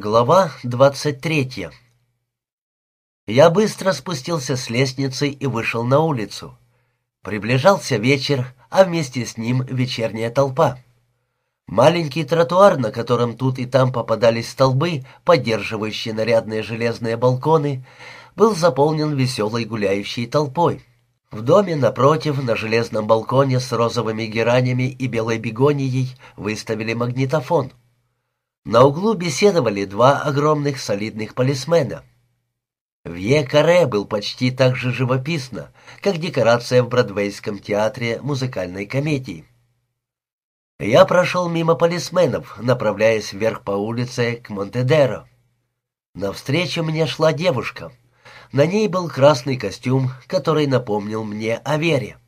Глава двадцать третья Я быстро спустился с лестницы и вышел на улицу. Приближался вечер, а вместе с ним вечерняя толпа. Маленький тротуар, на котором тут и там попадались столбы, поддерживающие нарядные железные балконы, был заполнен веселой гуляющей толпой. В доме напротив, на железном балконе с розовыми геранями и белой бегонией выставили магнитофон — на углу беседовали два огромных солидных полисмена. Вье-каре был почти так же живописно, как декорация в Бродвейском театре музыкальной комедии. Я прошел мимо полисменов, направляясь вверх по улице к Монтедеро. Навстречу мне шла девушка. На ней был красный костюм, который напомнил мне о Вере.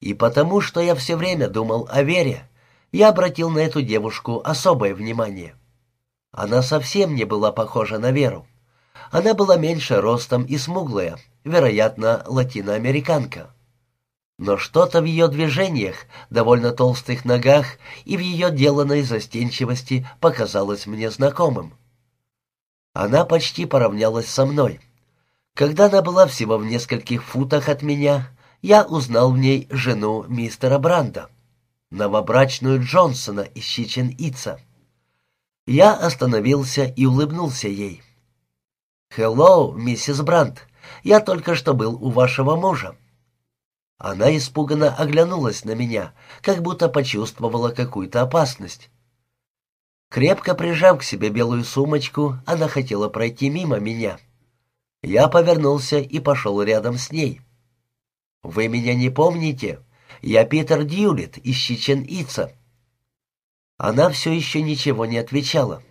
И потому, что я все время думал о Вере, я обратил на эту девушку особое внимание. Она совсем не была похожа на Веру. Она была меньше ростом и смуглая, вероятно, латиноамериканка. Но что-то в ее движениях, довольно толстых ногах и в ее деланной застенчивости показалось мне знакомым. Она почти поравнялась со мной. Когда она была всего в нескольких футах от меня, я узнал в ней жену мистера Бранда новобрачную Джонсона из Чичен-Ица. Я остановился и улыбнулся ей. «Хеллоу, миссис Брандт, я только что был у вашего мужа». Она испуганно оглянулась на меня, как будто почувствовала какую-то опасность. Крепко прижав к себе белую сумочку, она хотела пройти мимо меня. Я повернулся и пошел рядом с ней. «Вы меня не помните?» Я Питер Дьюлит из Чичен-Ица». Она все еще ничего не отвечала.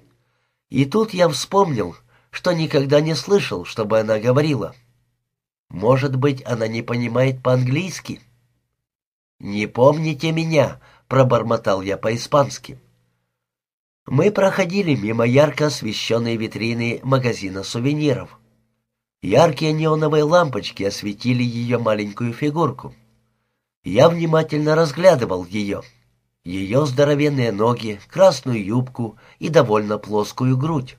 И тут я вспомнил, что никогда не слышал, чтобы она говорила. Может быть, она не понимает по-английски? «Не помните меня», — пробормотал я по-испански. Мы проходили мимо ярко освещенной витрины магазина сувениров. Яркие неоновые лампочки осветили ее маленькую фигурку. Я внимательно разглядывал ее. Ее здоровенные ноги, красную юбку и довольно плоскую грудь.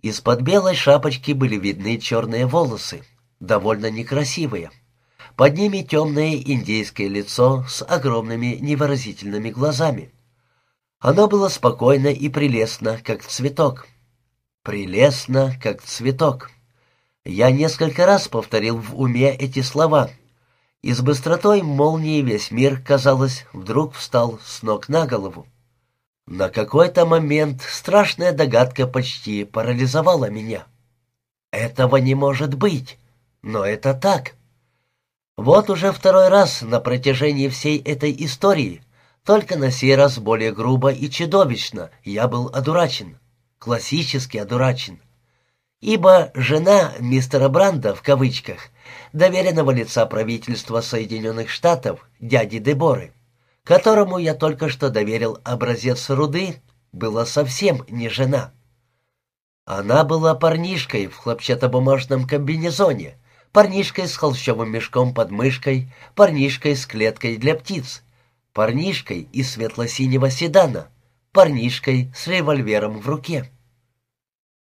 Из-под белой шапочки были видны черные волосы, довольно некрасивые. Под ними темное индейское лицо с огромными невыразительными глазами. Оно было спокойно и прелестно, как цветок. Прелестно, как цветок. Я несколько раз повторил в уме эти слова, и с быстротой молнии весь мир, казалось, вдруг встал с ног на голову. На какой-то момент страшная догадка почти парализовала меня. Этого не может быть, но это так. Вот уже второй раз на протяжении всей этой истории, только на сей раз более грубо и чудовищно, я был одурачен, классически одурачен. Ибо жена мистера Бранда, в кавычках, доверенного лица правительства Соединенных Штатов, дяди Деборы, которому я только что доверил образец руды, была совсем не жена. Она была парнишкой в хлопчатобумажном комбинезоне, парнишкой с холщовым мешком под мышкой, парнишкой с клеткой для птиц, парнишкой из светло-синего седана, парнишкой с револьвером в руке.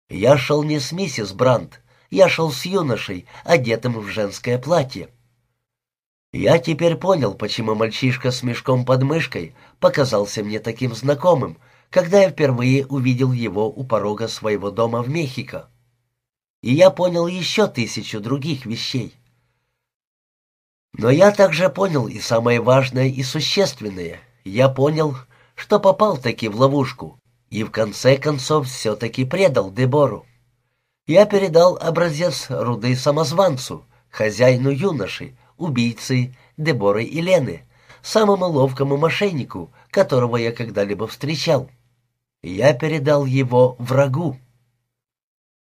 Я шел не с миссис Брандт, я шел с юношей, одетым в женское платье. Я теперь понял, почему мальчишка с мешком под мышкой показался мне таким знакомым, когда я впервые увидел его у порога своего дома в Мехико. И я понял еще тысячу других вещей. Но я также понял и самое важное и существенное. Я понял, что попал таки в ловушку, и в конце концов все-таки предал Дебору. Я передал образец руды самозванцу, хозяину юноши, убийцы Деборы и Лены, самому ловкому мошеннику, которого я когда-либо встречал. Я передал его врагу.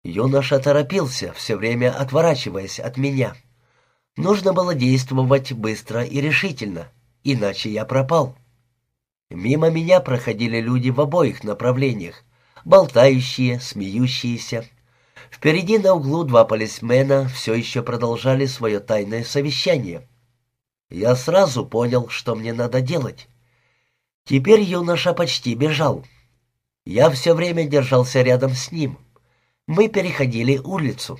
Юноша торопился, все время отворачиваясь от меня. Нужно было действовать быстро и решительно, иначе я пропал. Мимо меня проходили люди в обоих направлениях, болтающие, смеющиеся, Впереди на углу два полисмена все еще продолжали свое тайное совещание. Я сразу понял, что мне надо делать. Теперь юноша почти бежал. Я все время держался рядом с ним. Мы переходили улицу.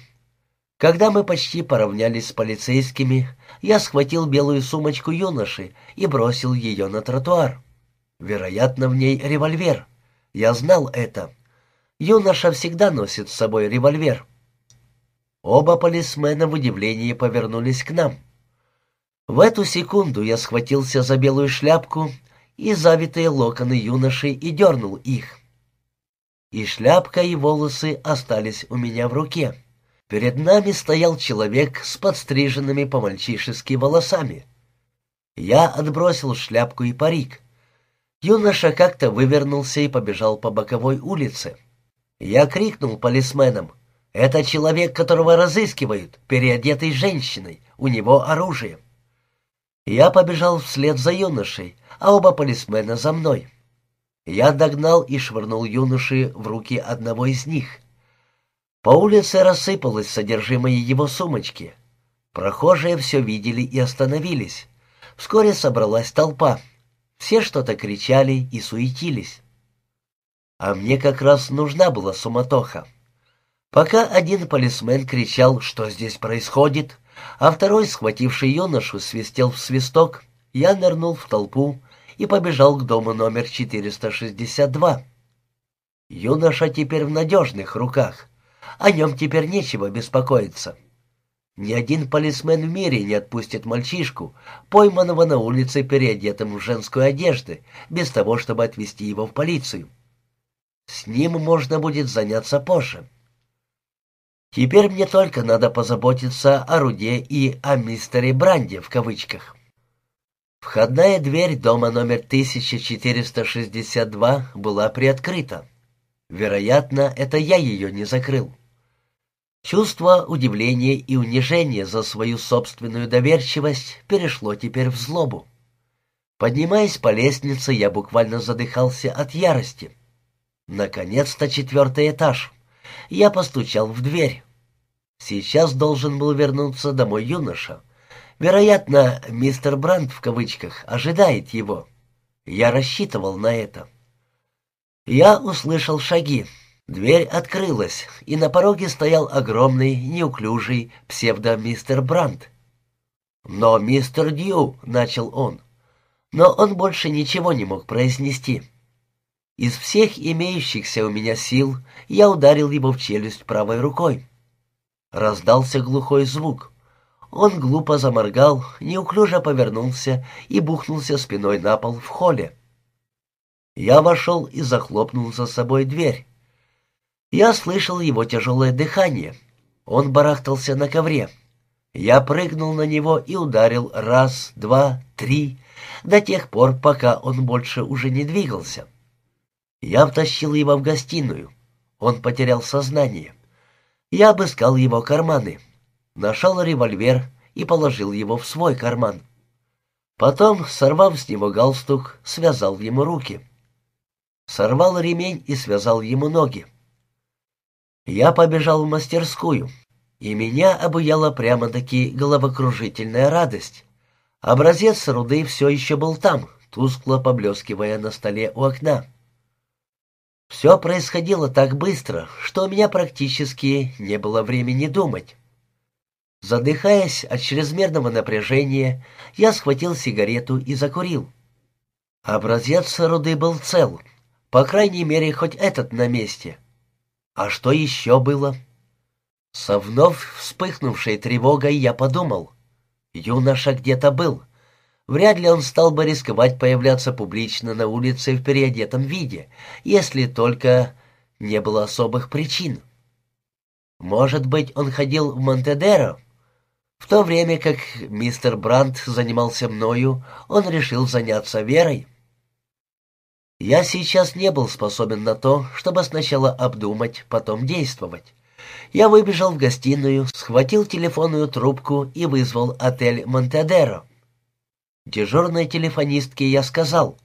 Когда мы почти поравнялись с полицейскими, я схватил белую сумочку юноши и бросил ее на тротуар. Вероятно, в ней револьвер. Я знал это. Юноша всегда носит с собой револьвер. Оба полисмена в удивлении повернулись к нам. В эту секунду я схватился за белую шляпку и завитые локоны юноши и дернул их. И шляпка, и волосы остались у меня в руке. Перед нами стоял человек с подстриженными по-мальчишески волосами. Я отбросил шляпку и парик. Юноша как-то вывернулся и побежал по боковой улице. Я крикнул полисменам. «Это человек, которого разыскивают, переодетый женщиной. У него оружие». Я побежал вслед за юношей, а оба полисмена за мной. Я догнал и швырнул юноши в руки одного из них — по улице рассыпалось содержимое его сумочки. Прохожие все видели и остановились. Вскоре собралась толпа. Все что-то кричали и суетились. А мне как раз нужна была суматоха. Пока один полисмен кричал, что здесь происходит, а второй, схвативший юношу, свистел в свисток, я нырнул в толпу и побежал к дому номер 462. Юноша теперь в надежных руках. О нем теперь нечего беспокоиться. Ни один полисмен в мире не отпустит мальчишку, пойманного на улице переодетым в женскую одежду, без того, чтобы отвезти его в полицию. С ним можно будет заняться позже. Теперь мне только надо позаботиться о Руде и о мистере Бранде в кавычках. Входная дверь дома номер 1462 была приоткрыта. Вероятно, это я ее не закрыл. Чувство удивления и унижения за свою собственную доверчивость перешло теперь в злобу. Поднимаясь по лестнице, я буквально задыхался от ярости. Наконец-то четвертый этаж. Я постучал в дверь. Сейчас должен был вернуться домой юноша. Вероятно, мистер Брандт в кавычках ожидает его. Я рассчитывал на это. Я услышал шаги. Дверь открылась, и на пороге стоял огромный, неуклюжий псевдо-мистер Брандт. «Но мистер Дью», — начал он, но он больше ничего не мог произнести. Из всех имеющихся у меня сил я ударил его в челюсть правой рукой. Раздался глухой звук. Он глупо заморгал, неуклюже повернулся и бухнулся спиной на пол в холле. Я вошел и захлопнул за собой дверь. Я слышал его тяжелое дыхание. Он барахтался на ковре. Я прыгнул на него и ударил раз, два, три, до тех пор, пока он больше уже не двигался. Я втащил его в гостиную. Он потерял сознание. Я обыскал его карманы, нашел револьвер и положил его в свой карман. Потом, сорвав с него галстук, связал ему руки сорвал ремень и связал ему ноги. Я побежал в мастерскую, и меня обуяла прямо-таки головокружительная радость. Образец руды все еще был там, тускло поблескивая на столе у окна. Все происходило так быстро, что у меня практически не было времени думать. Задыхаясь от чрезмерного напряжения, я схватил сигарету и закурил. Образец руды был цел — по крайней мере, хоть этот на месте. А что еще было? Со вновь вспыхнувшей тревогой я подумал. Юноша где-то был. Вряд ли он стал бы рисковать появляться публично на улице в переодетом виде, если только не было особых причин. Может быть, он ходил в Монтедеро? В то время как мистер Брандт занимался мною, он решил заняться верой. Я сейчас не был способен на то, чтобы сначала обдумать, потом действовать. Я выбежал в гостиную, схватил телефонную трубку и вызвал отель «Монтедеро». Дежурной телефонистке я сказал,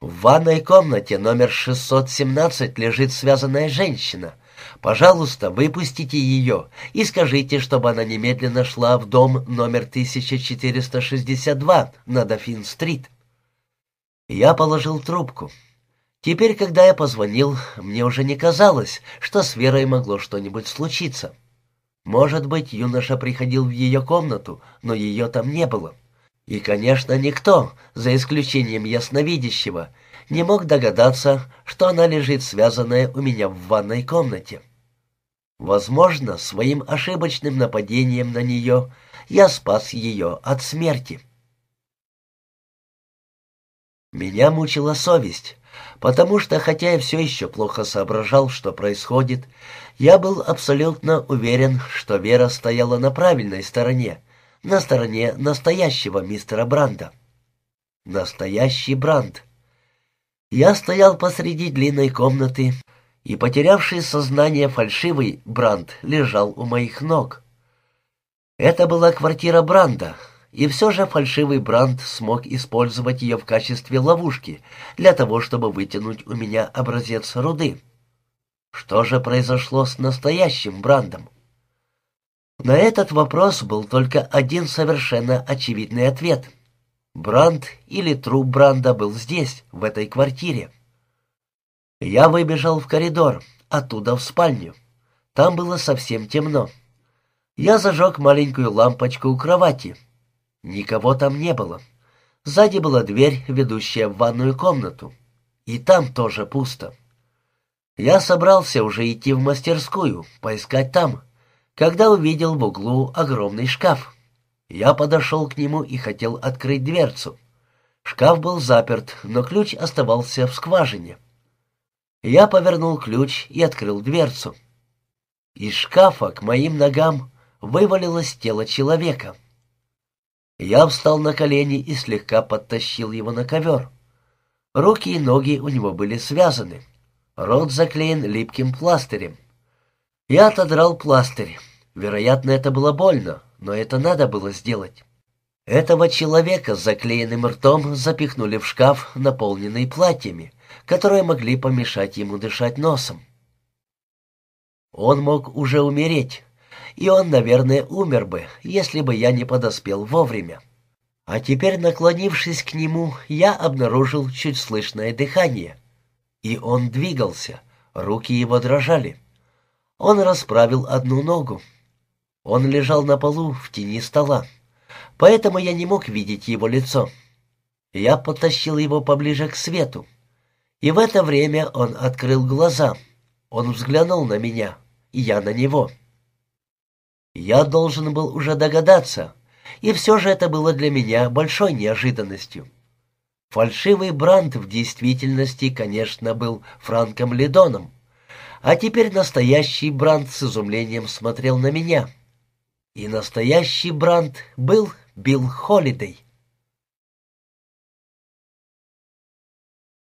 «В ванной комнате номер 617 лежит связанная женщина. Пожалуйста, выпустите ее и скажите, чтобы она немедленно шла в дом номер 1462 на Дофин-стрит». Я положил трубку. Теперь, когда я позвонил, мне уже не казалось, что с Верой могло что-нибудь случиться. Может быть, юноша приходил в ее комнату, но ее там не было. И, конечно, никто, за исключением ясновидящего, не мог догадаться, что она лежит связанная у меня в ванной комнате. Возможно, своим ошибочным нападением на нее я спас ее от смерти. Меня мучила совесть, потому что, хотя я все еще плохо соображал, что происходит, я был абсолютно уверен, что Вера стояла на правильной стороне, на стороне настоящего мистера Бранда. Настоящий Бранд. Я стоял посреди длинной комнаты, и потерявший сознание фальшивый Бранд лежал у моих ног. Это была квартира Бранда, и все же фальшивый Бранд смог использовать ее в качестве ловушки для того, чтобы вытянуть у меня образец руды. Что же произошло с настоящим Брандом? На этот вопрос был только один совершенно очевидный ответ. Бранд или труп Бранда был здесь, в этой квартире. Я выбежал в коридор, оттуда в спальню. Там было совсем темно. Я зажег маленькую лампочку у кровати — Никого там не было. Сзади была дверь, ведущая в ванную комнату. И там тоже пусто. Я собрался уже идти в мастерскую, поискать там, когда увидел в углу огромный шкаф. Я подошел к нему и хотел открыть дверцу. Шкаф был заперт, но ключ оставался в скважине. Я повернул ключ и открыл дверцу. Из шкафа к моим ногам вывалилось тело человека — я встал на колени и слегка подтащил его на ковер. Руки и ноги у него были связаны. Рот заклеен липким пластырем. Я отодрал пластырь. Вероятно, это было больно, но это надо было сделать. Этого человека с заклеенным ртом запихнули в шкаф, наполненный платьями, которые могли помешать ему дышать носом. Он мог уже умереть, и он, наверное, умер бы, если бы я не подоспел вовремя. А теперь, наклонившись к нему, я обнаружил чуть слышное дыхание. И он двигался, руки его дрожали. Он расправил одну ногу. Он лежал на полу в тени стола, поэтому я не мог видеть его лицо. Я подтащил его поближе к свету. И в это время он открыл глаза. Он взглянул на меня, и я на него. Я должен был уже догадаться, и все же это было для меня большой неожиданностью. Фальшивый Бранд в действительности, конечно, был Франком Ледоном, а теперь настоящий Бранд с изумлением смотрел на меня. И настоящий Бранд был Билл Холидей.